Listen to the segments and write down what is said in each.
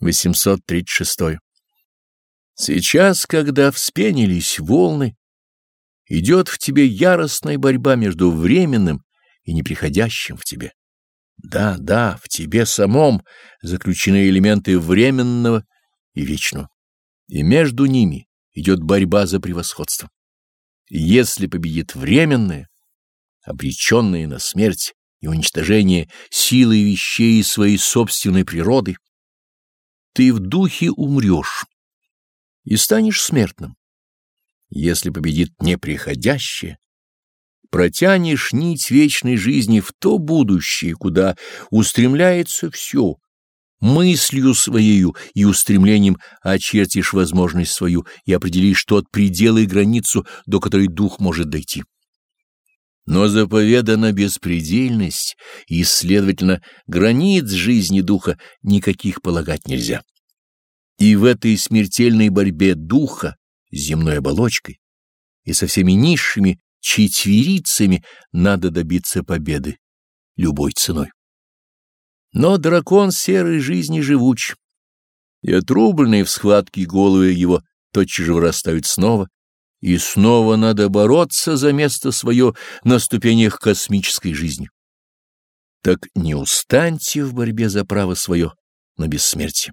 836. Сейчас, когда вспенились волны, идет в тебе яростная борьба между временным и неприходящим в тебе. Да, да, в тебе самом заключены элементы временного и вечного, и между ними идет борьба за превосходство. Если победит временное, обреченное на смерть и уничтожение силы вещей своей собственной природы, ты в духе умрешь и станешь смертным. Если победит неприходящее, протянешь нить вечной жизни в то будущее, куда устремляется все, мыслью своею и устремлением очертишь возможность свою и определишь тот предел и границу, до которой дух может дойти. Но заповедана беспредельность, и, следовательно, границ жизни духа никаких полагать нельзя. И в этой смертельной борьбе духа с земной оболочкой и со всеми низшими четверицами надо добиться победы любой ценой. Но дракон серой жизни живуч, и отрубленные в схватке головы его тотчас же вырастают снова, и снова надо бороться за место свое на ступенях космической жизни. Так не устаньте в борьбе за право свое на бессмертие.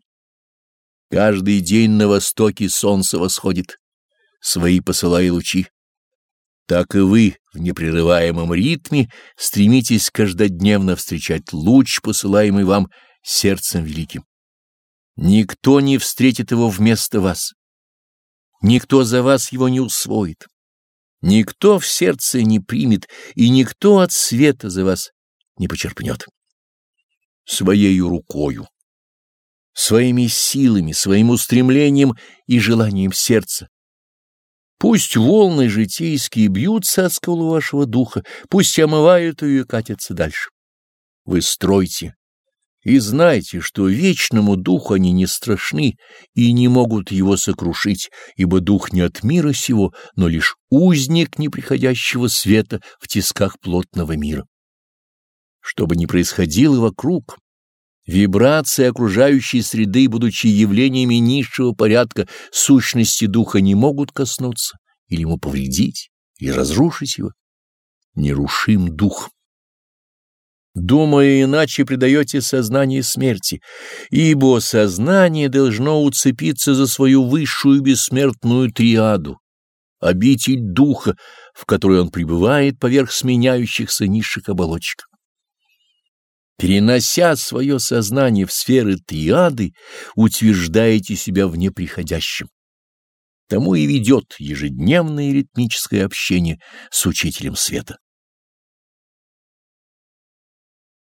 Каждый день на востоке солнце восходит, свои посылая лучи. Так и вы в непрерываемом ритме стремитесь каждодневно встречать луч, посылаемый вам сердцем великим. Никто не встретит его вместо вас. Никто за вас его не усвоит. Никто в сердце не примет, и никто от света за вас не почерпнет. Своею рукою своими силами, своим устремлением и желанием сердца. Пусть волны житейские бьются от скалу вашего духа, пусть омывают ее и катятся дальше. Вы стройте и знайте, что вечному духу они не страшны и не могут его сокрушить, ибо дух не от мира сего, но лишь узник неприходящего света в тисках плотного мира. Что бы ни происходило вокруг, Вибрации окружающей среды, будучи явлениями низшего порядка, сущности духа не могут коснуться или ему повредить, или разрушить его. Нерушим дух. Думая иначе, предаете сознание смерти, ибо сознание должно уцепиться за свою высшую бессмертную триаду, обитель духа, в которой он пребывает поверх сменяющихся низших оболочек. Перенося свое сознание в сферы триады, утверждаете себя в неприходящем. Тому и ведет ежедневное ритмическое общение с учителем света.